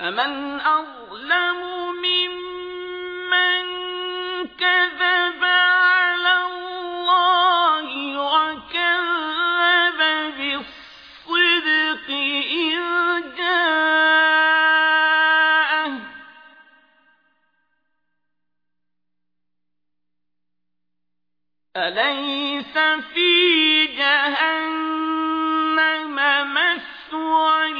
فمن أظلم ممن كذب على الله وكذب بالصدق جاءه. أليس في جهنم مثوى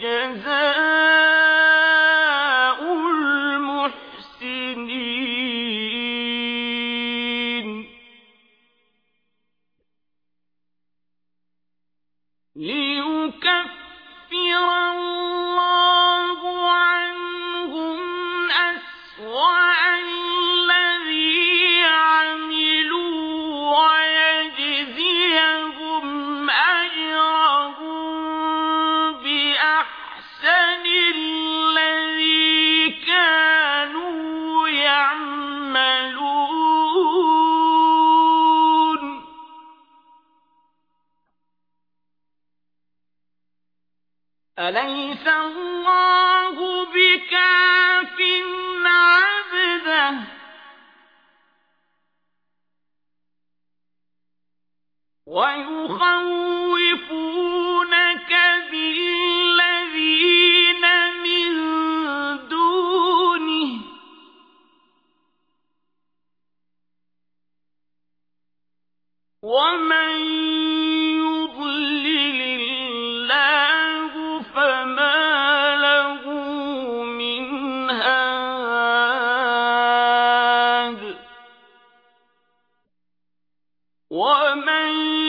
جزاء المحسنين. ليكفر الله أليس الله بكاف عبده؟ ويخوفونك بالذين من دونه. ومن ومن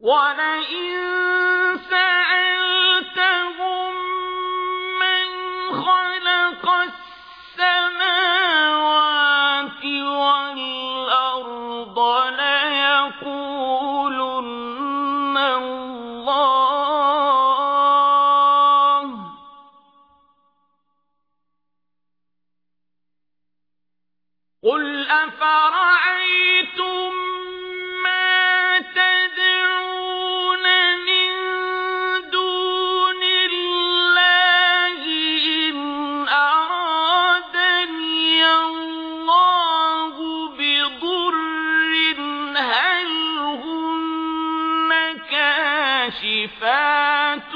ولئن سألتهم من خلق السماوات والأرض ليقولن الله قل أفرأيتم كاشفات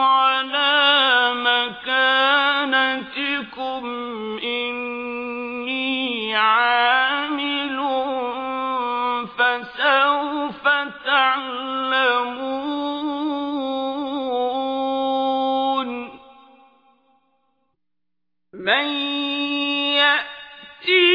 على مكانتكم إني عامل فسوف تعلمون. من يأتي